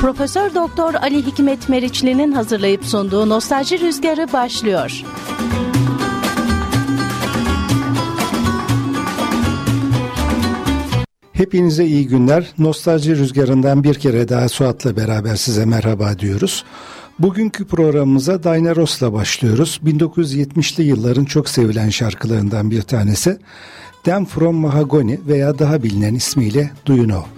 Profesör Doktor Ali Hikmet Meriçli'nin hazırlayıp sunduğu Nostalji Rüzgarı başlıyor. Hepinize iyi günler. Nostalji Rüzgarı'ndan bir kere daha Suat'la beraber size merhaba diyoruz. Bugünkü programımıza Diana Ross'la başlıyoruz. 1970'li yılların çok sevilen şarkılarından bir tanesi. Dem From Mahagoni veya daha bilinen ismiyle Do You Know?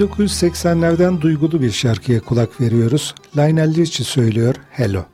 ...1980'lerden duygulu bir şarkıya kulak veriyoruz. Lionel Richie söylüyor Hello.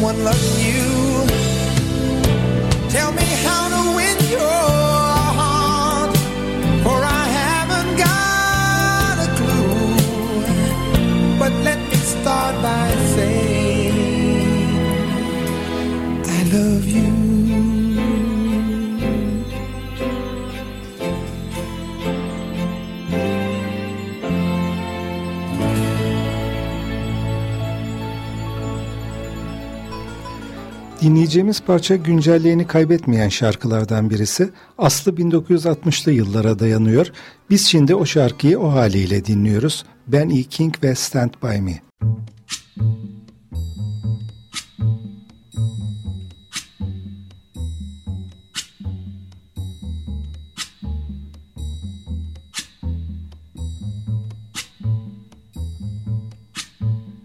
someone loves you. Dinleyeceğimiz parça güncelliğini kaybetmeyen şarkılardan birisi. Aslı 1960'lı yıllara dayanıyor. Biz şimdi o şarkıyı o haliyle dinliyoruz. Ben E. King ve Stand By Me.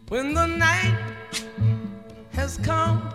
When the night has come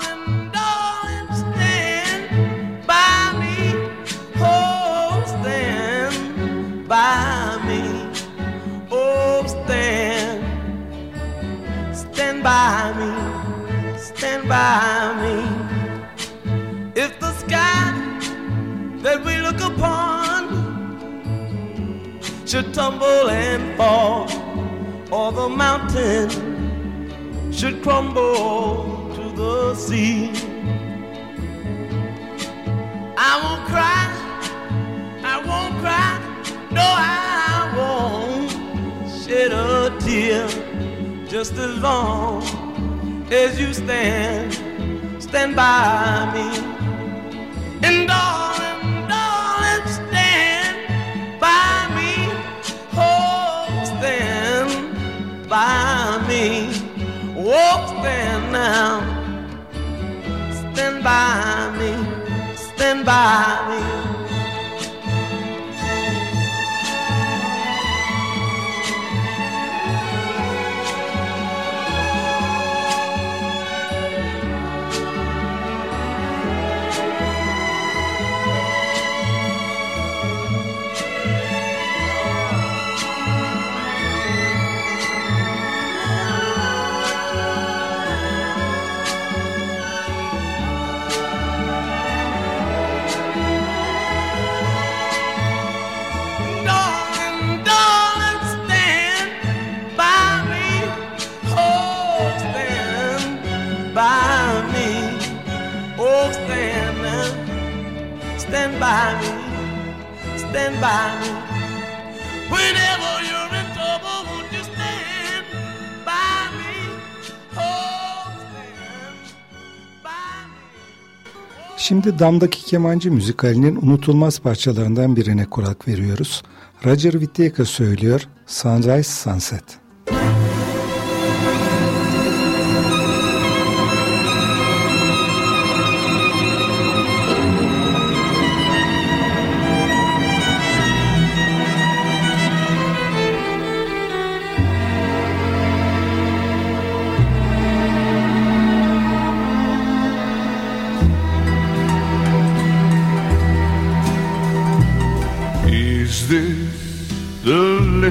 By me. Oh, stand, stand by me, stand by me. If the sky that we look upon should tumble and fall, or the mountain should crumble to the sea, I cry, cry no, I won't shed a tear just as long as you stand, stand by me. And darling, darling, stand by me. Oh, stand by me. Oh, stand now. Stand by me. Stand by me. Stand by me. Whenever you're in trouble, won't you stand by me? Oh, stand by me. Şimdi Dam'daki kemancı müzikalinin unutulmaz parçalarından birine kulak veriyoruz. Roger Whittaker söylüyor Sunrise Sunset.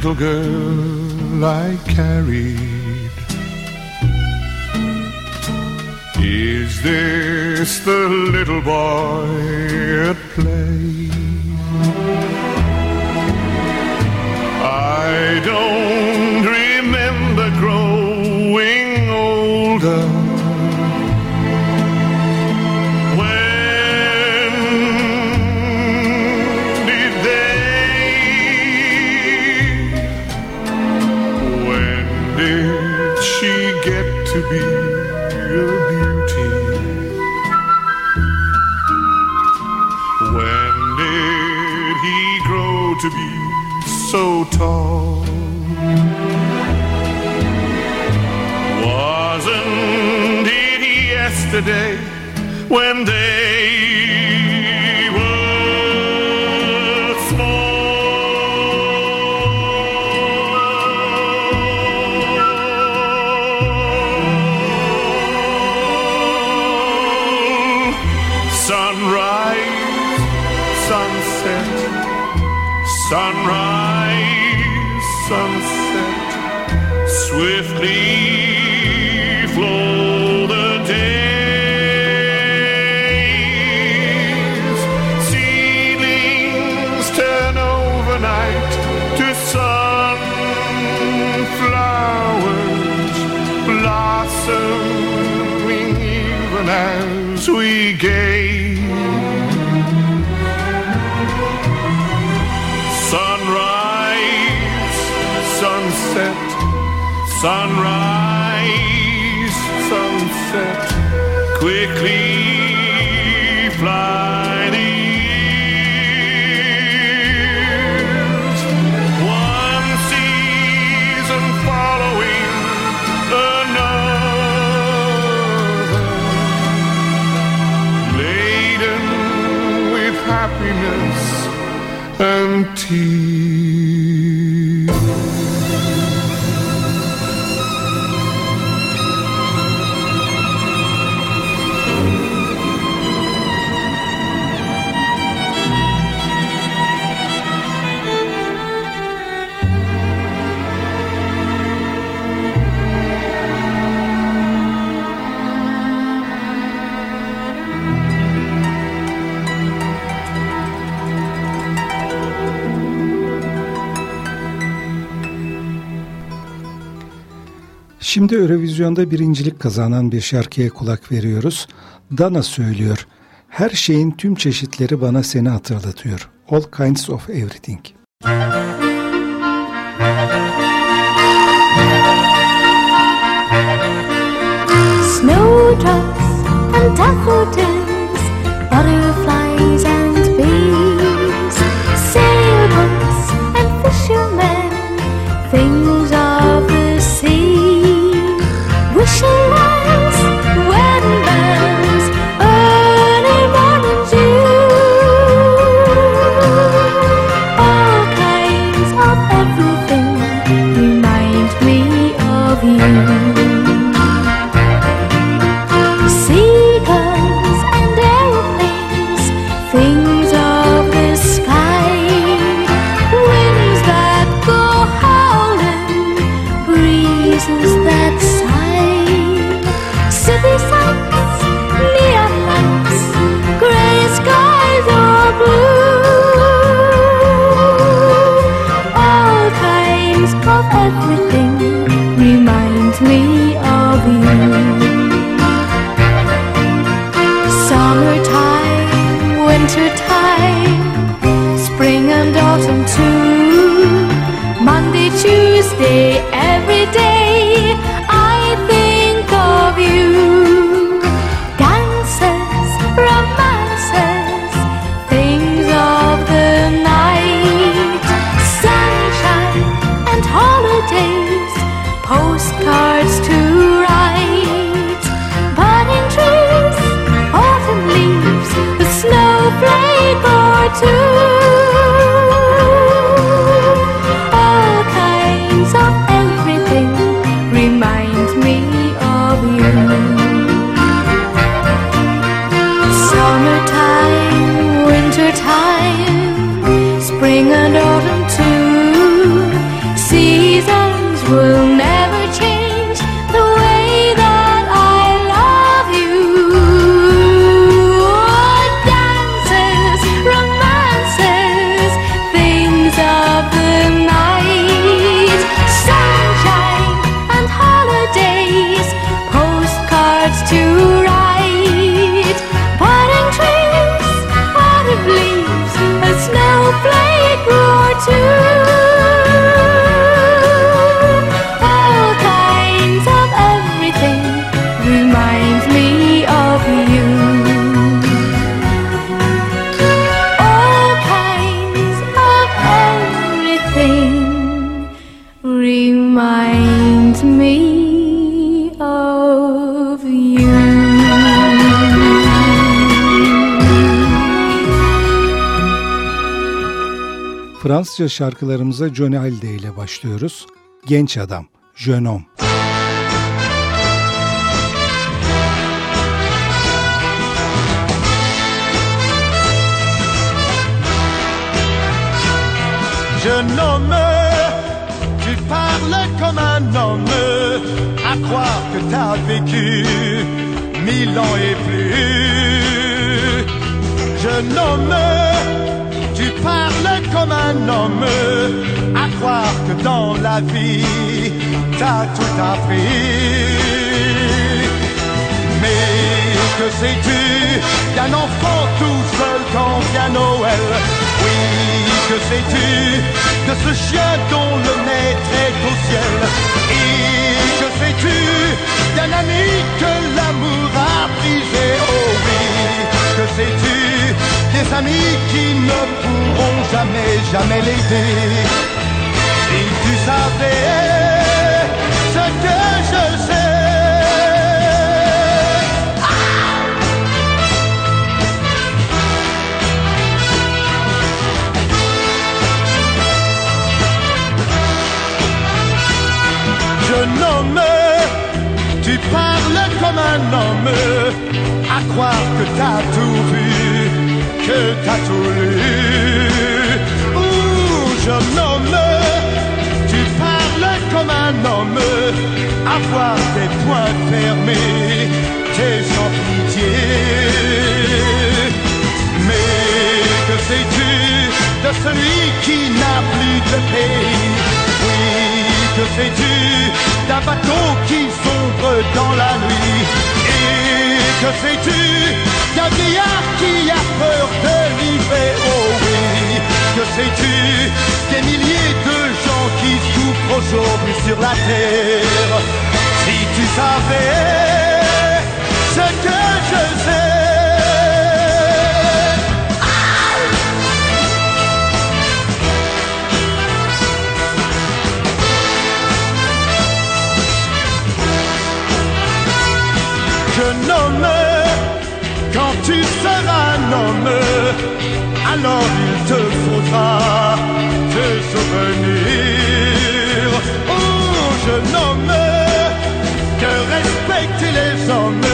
Little girl I carried? Is this the little boy at play? Yesterday when they were small? Sunrise, sunset, sunrise, sunset, swiftly as we gaze. Sunrise, sunset, sunrise, sunset, quickly empty. Şimdi Eurovizyon'da birincilik kazanan bir şarkıya kulak veriyoruz. Dana söylüyor. Her şeyin tüm çeşitleri bana seni hatırlatıyor. All kinds of everything. Snowdrops and daffodils, butterflies Fransızca şarkılarımıza Hallyday ile başlıyoruz. Genç adam, homme. Jeune homme, tu parles comme un homme, à croire que t'as vécu mille ans et plus. Jeune homme, tu parles comme un homme, à croire que dans la vie t'as tout appris. Mais que sais-tu d'un enfant tout seul quand vient Noël? Oui, que sais-tu de ce chien dont le maître est au ciel? Et que sais-tu d'un ami que l'amour a brisé? Oh oui, que sais-tu des amis qui ne pourront jamais, jamais l'aider. Si tu savais ce que je sais. Jeune homme, tu parles comme un homme, à croire que t'as tout vu, que lu. Ouh, jeune homme, tu parles comme un homme, à voir tes poings fermés, t'es sans pitié. Mais que sais-tu de celui qui n'a plus de pays Oui, que sais-tu d'un bateau qui sombre dans la nuit? Que sais-tu d'un vieillard qui a peur de l'hiver Oh oui, que sais-tu des milliers de gens qui souffrent aujourd'hui sur la terre. Si tu savais ce que je sais jeune homme, quand tu seras un alors il te faudra te souvenir. Oh, jeune homme, de respecter les hommes,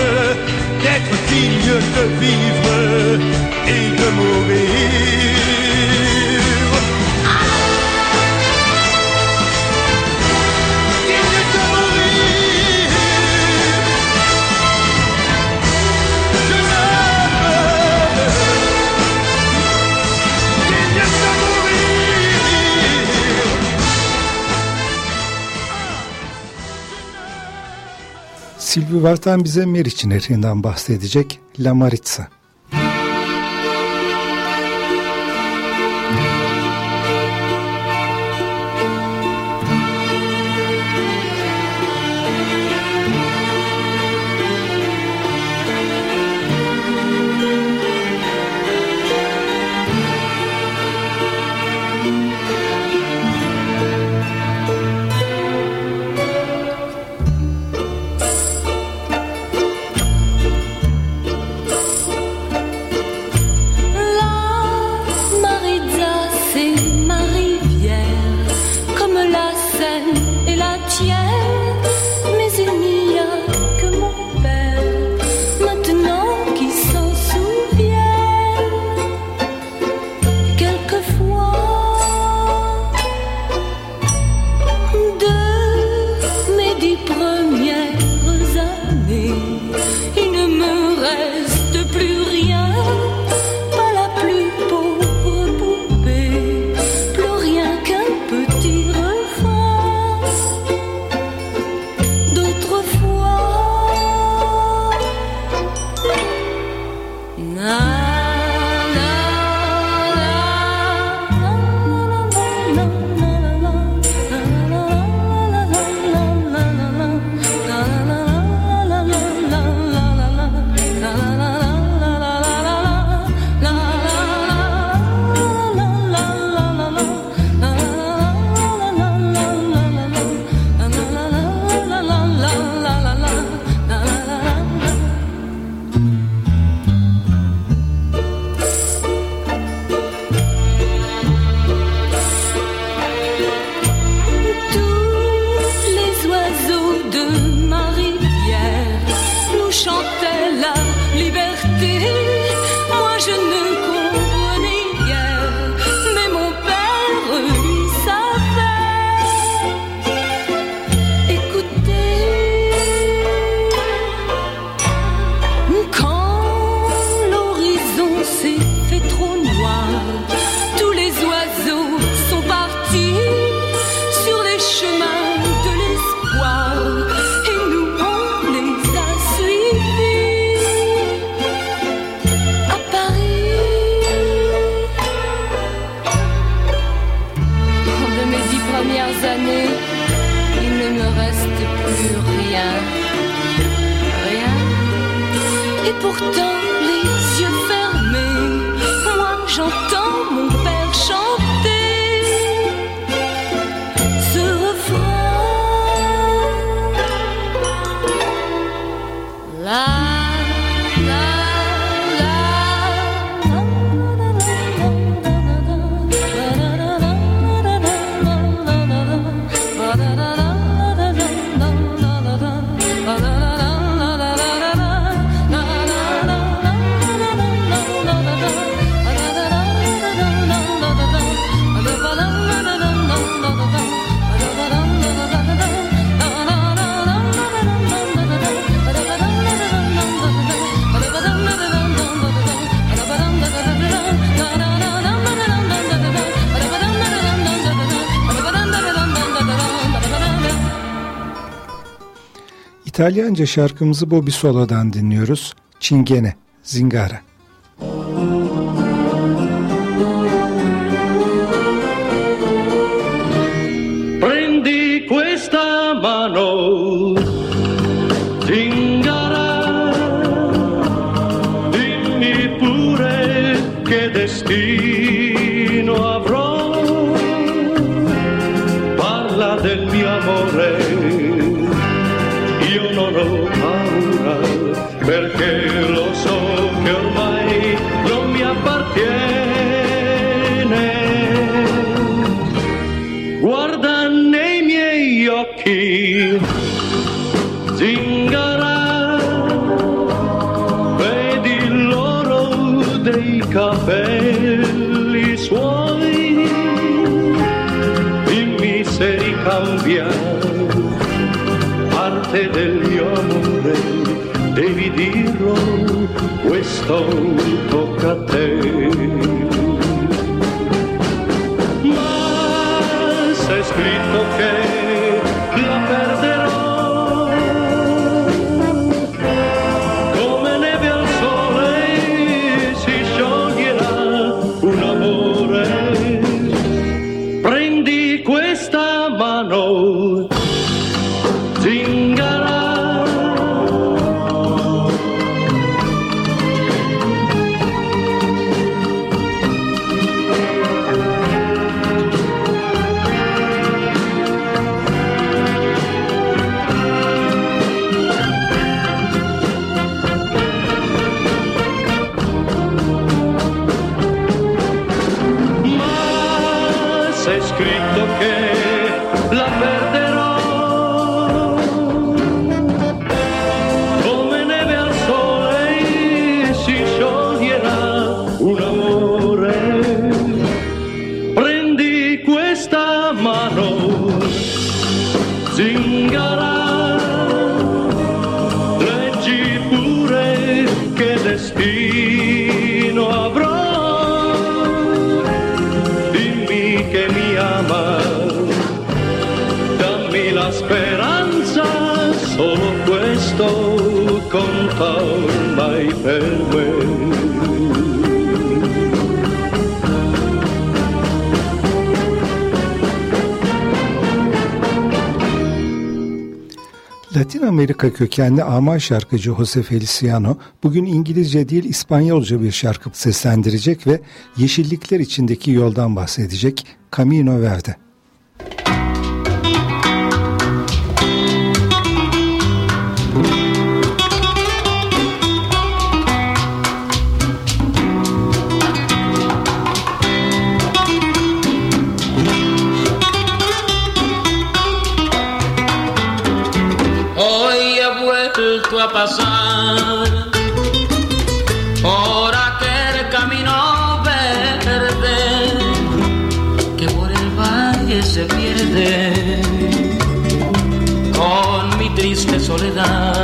d'être digne de vivre et de mourir. Sylvie Vartan bize Meriç Nehri'nden bahsedecek La Maritza. İtalyanca şarkımızı Bobby Solo'dan dinliyoruz. Çingene, Zingara. soul Afrika kökenli ama şarkıcı Jose Feliciano bugün İngilizce değil İspanyolca bir şarkı seslendirecek ve yeşillikler içindeki yoldan bahsedecek Camino Verde. soledad.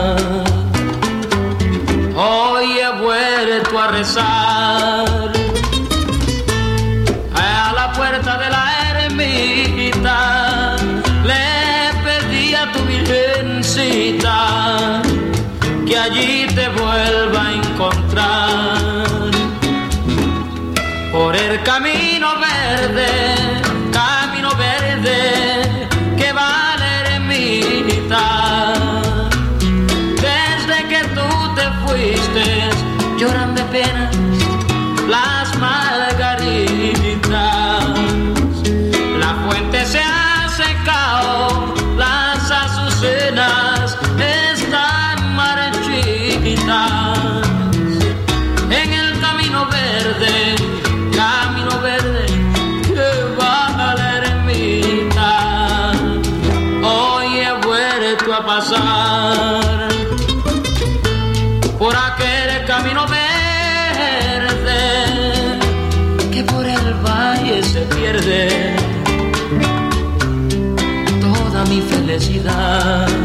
love.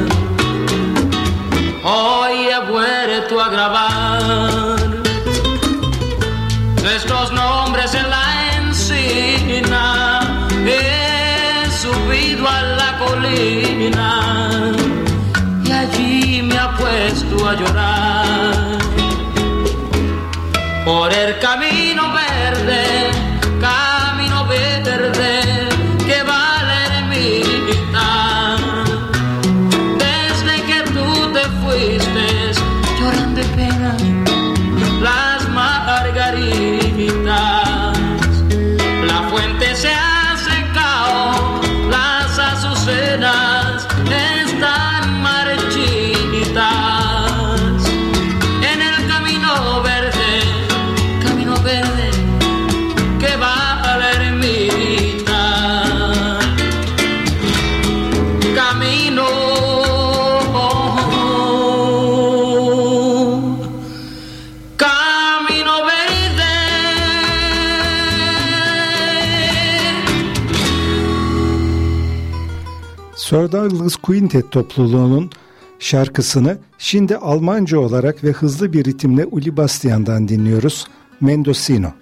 Sir Douglas Quintet topluluğunun şarkısını şimdi Almanca olarak ve hızlı bir ritimle Uli Bastian'dan dinliyoruz. Mendocino.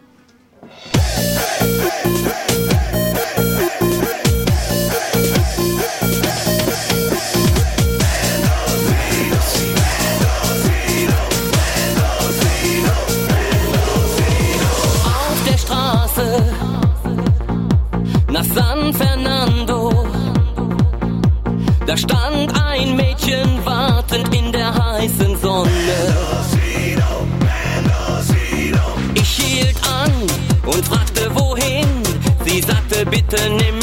Mädchen wartend in der heißen Sonne. Ich hielt an und fragte wohin. Sie sagte, bitte nimm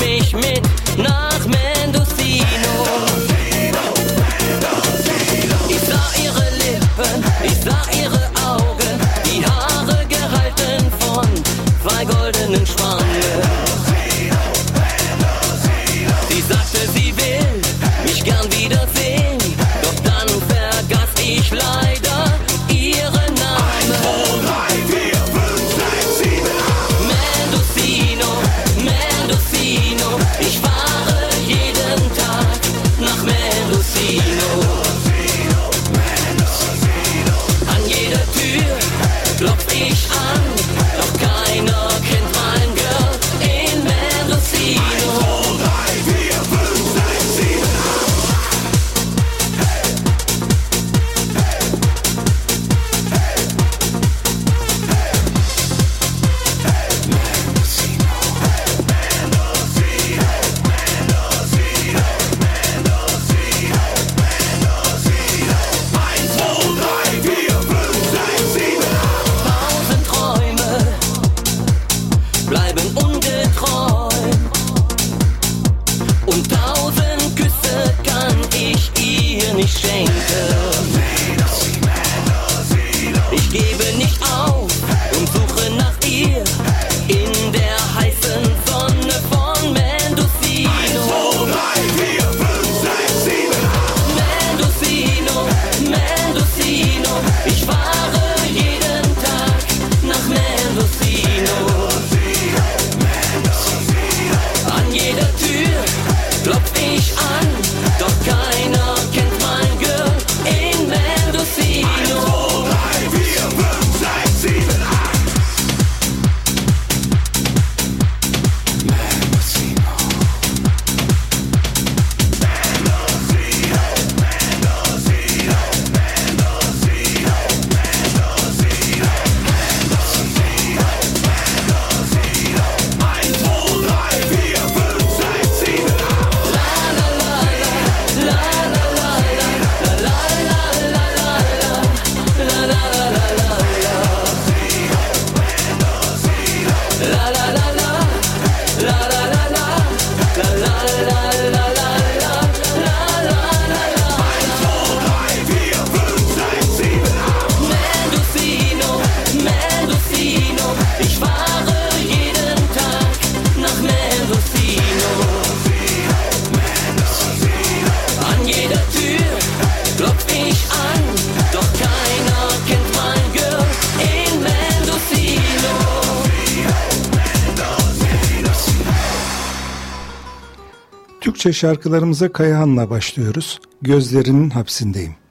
Türkçe şarkılarımıza Kayahan'la başlıyoruz. Gözlerinin hapsindeyim.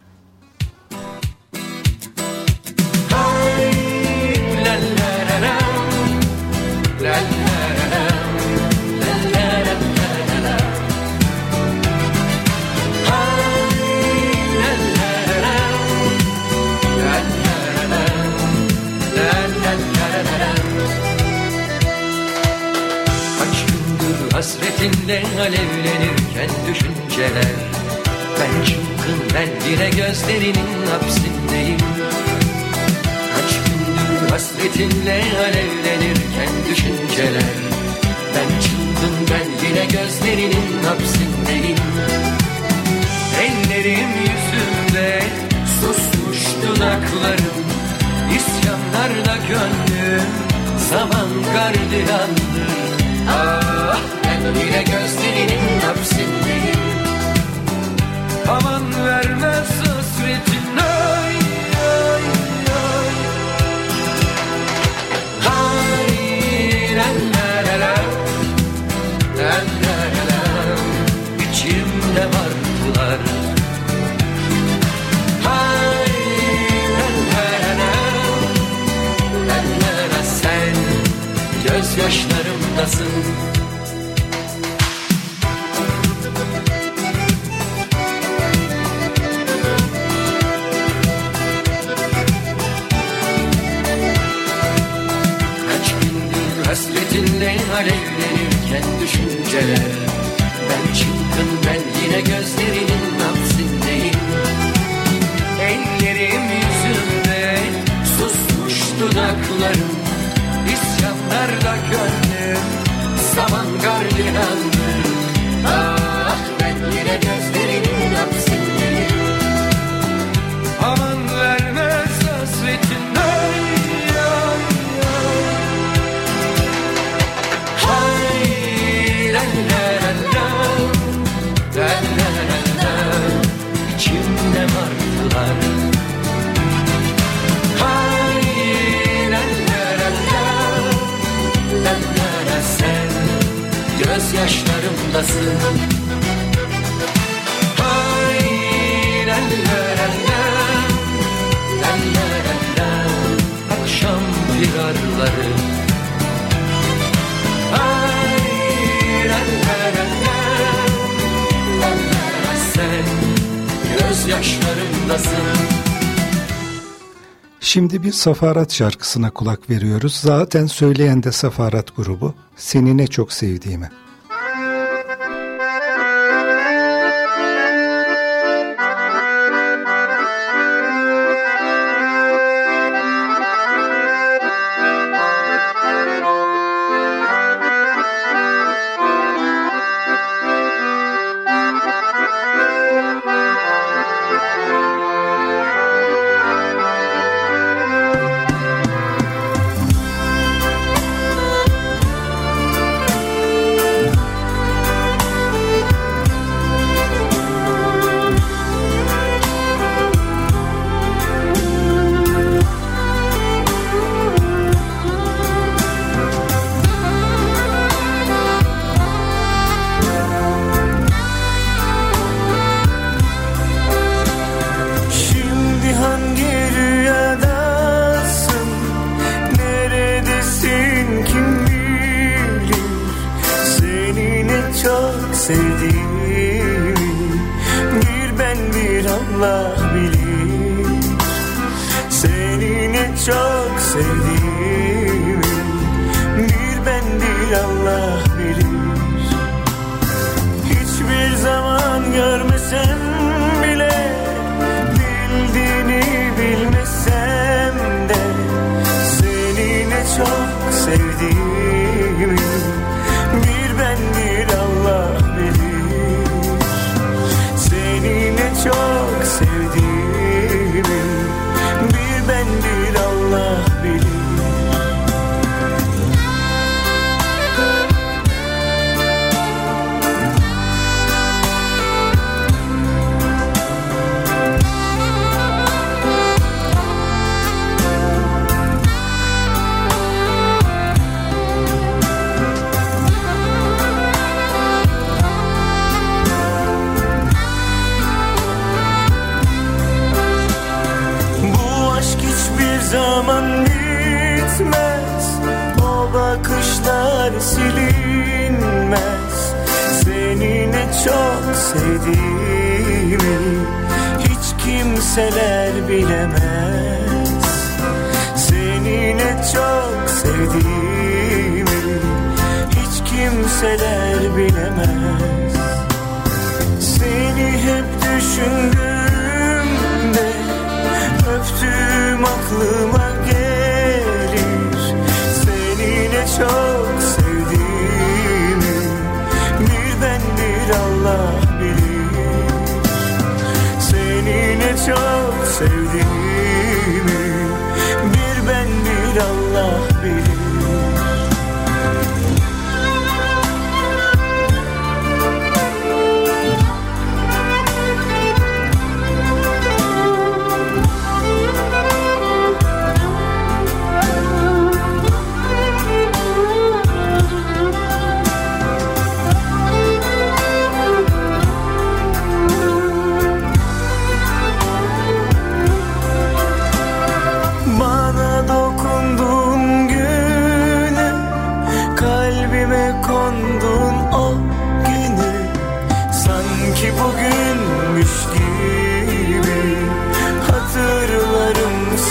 Safarat şarkısına kulak veriyoruz. Zaten söyleyen de Safarat grubu. Seni ne çok sevdiğimi.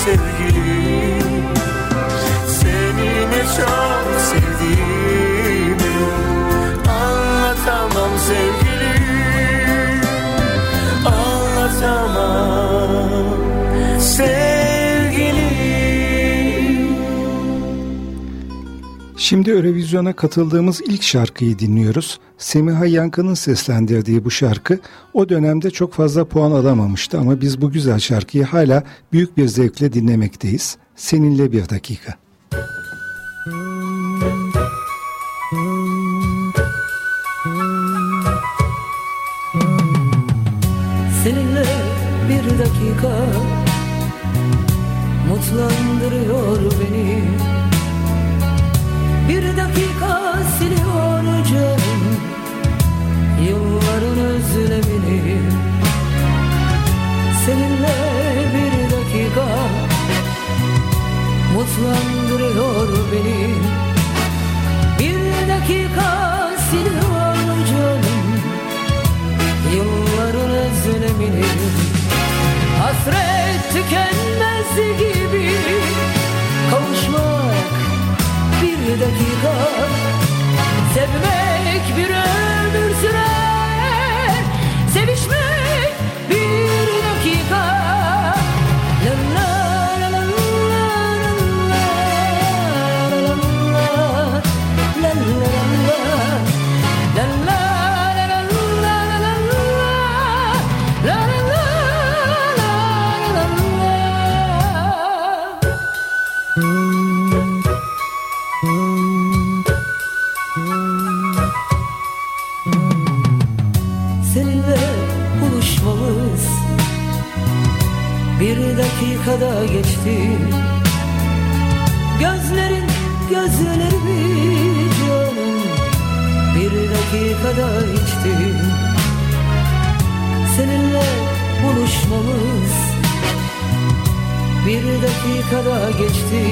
city Şimdi Eurovizyon'a katıldığımız ilk şarkıyı dinliyoruz. Semiha Yankı'nın seslendirdiği bu şarkı o dönemde çok fazla puan alamamıştı ama biz bu güzel şarkıyı hala büyük bir zevkle dinlemekteyiz. Seninle bir dakika. Seninle bir dakika Mutlandırıyor beni dakika siliyor canım Yılların özlemini Seninle bir dakika Mutlandırıyor beni. Bir dakika siliyor canım Yılların özlemini Hasret tükenmez gibi dakika. Sevmek bir ömür dakikada geçti. Gözlerin gözlerimi canım bir dakikada içti Seninle buluşmamız bir dakikada geçti.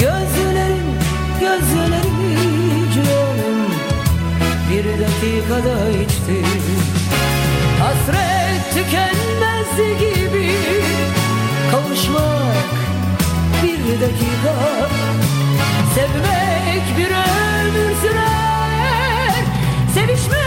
Gözlerin gözlerimi canım bir dakikada içti Hasret tükenmez gibi. Kavuşmak bir dakika. Sevmek bir ömür sürer. Sevişmek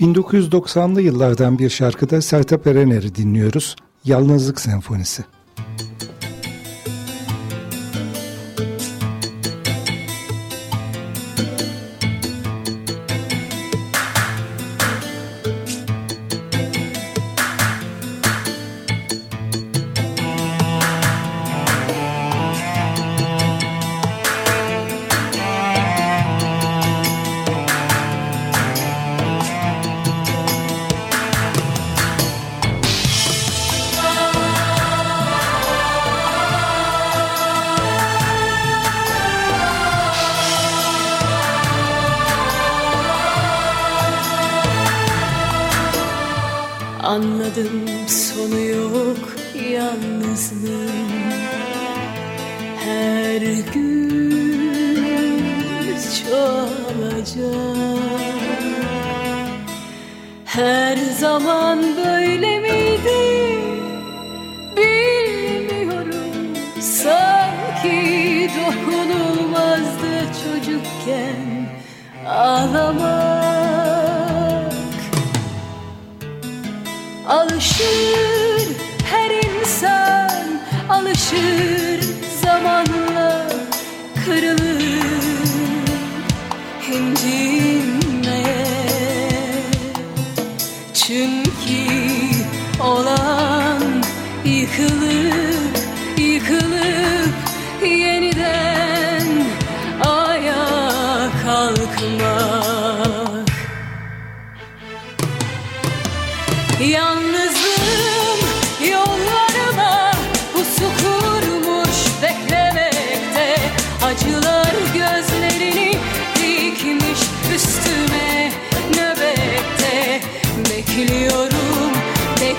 1990'lı yıllardan bir şarkıda Sertab Erener'i dinliyoruz. Yalnızlık Senfonisi.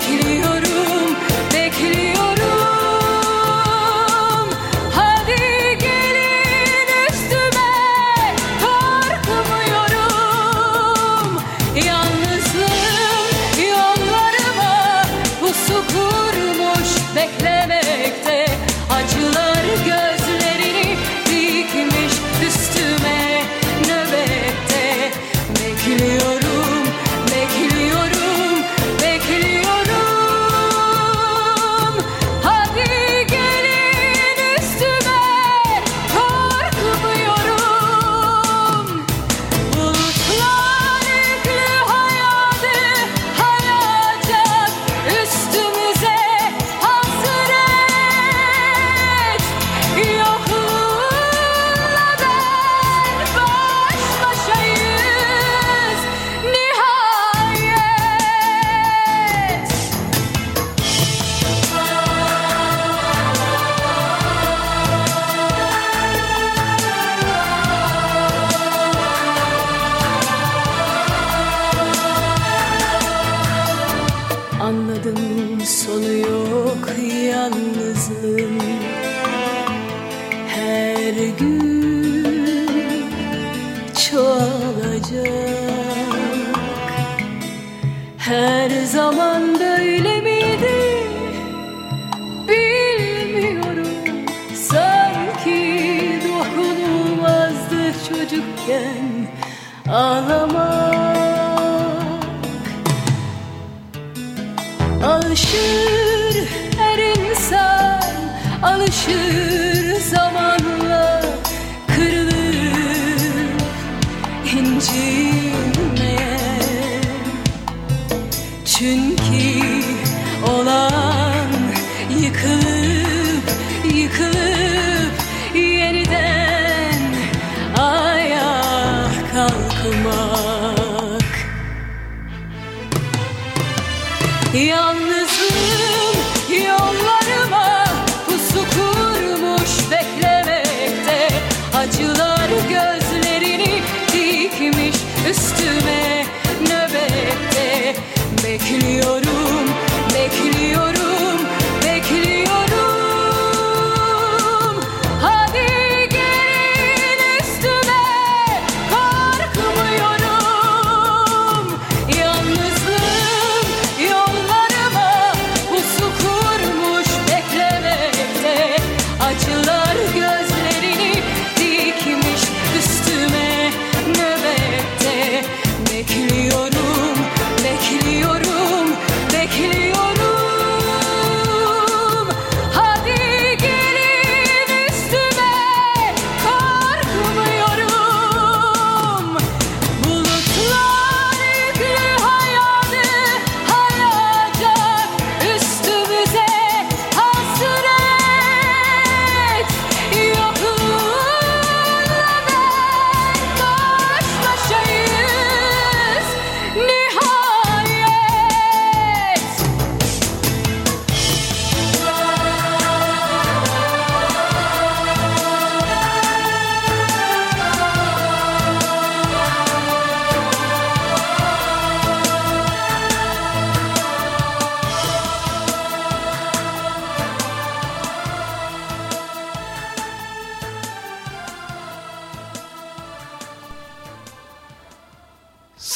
Bekliyorum, bekliyorum.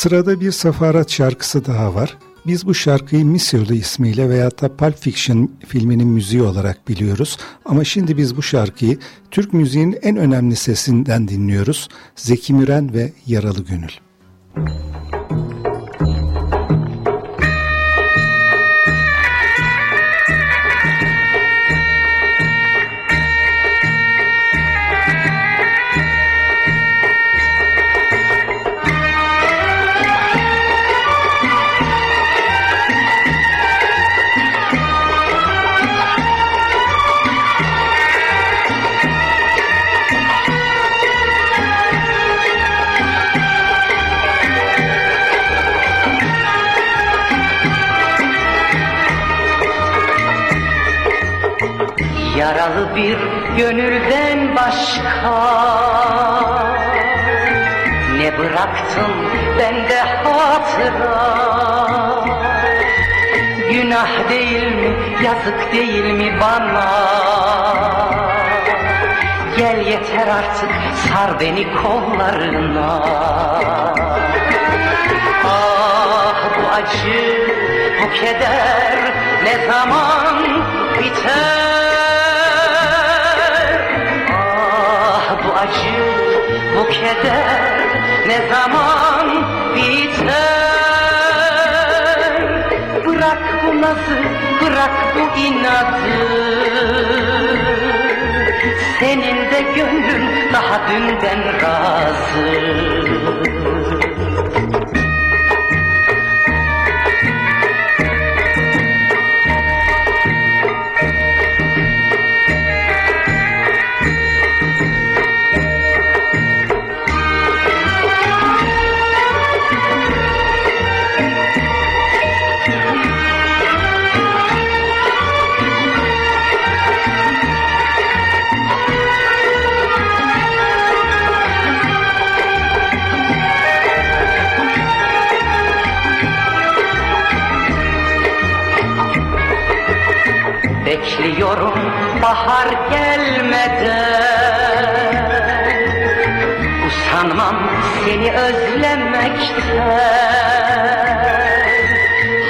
Sırada bir Safarat şarkısı daha var. Biz bu şarkıyı Misirli ismiyle veya da Pulp Fiction filminin müziği olarak biliyoruz. Ama şimdi biz bu şarkıyı Türk müziğin en önemli sesinden dinliyoruz. Zeki Müren ve Yaralı Gönül. Müzik yazık değil mi bana? Gel yeter artık, sar beni kollarına. Ah bu acı, bu keder ne zaman biter? Acı, bu keder ne zaman biter? Bırak bu nazı, bırak bu inadı. Senin de gönlün daha dünden razı.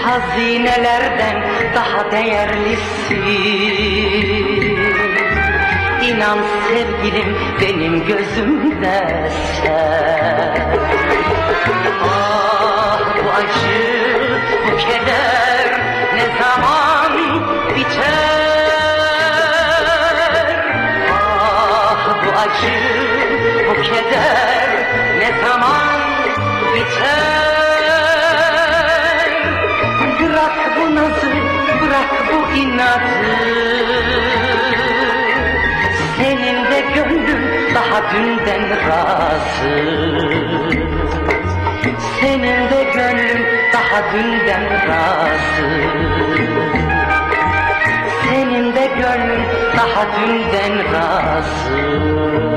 Hazinelerden daha değerlisin İnan sevgilim benim gözümde sen. Ah bu acı, bu keder ne zaman biter? Ah bu acı, bu keder ne zaman biter Bırak bu nazı, bırak bu inadı Senin de gönlün daha dünden razı. Senin de gönlün daha dünden razı. Senin de gönlün daha dünden razı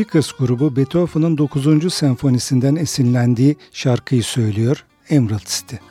Seekers grubu Beethoven'ın 9. senfonisinden esinlendiği şarkıyı söylüyor Emerald City.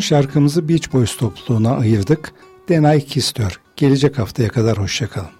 Şarkımızı Beach Boys topluluğuna ayırdık. Denay Kistör. Gelecek haftaya kadar hoşçakalın.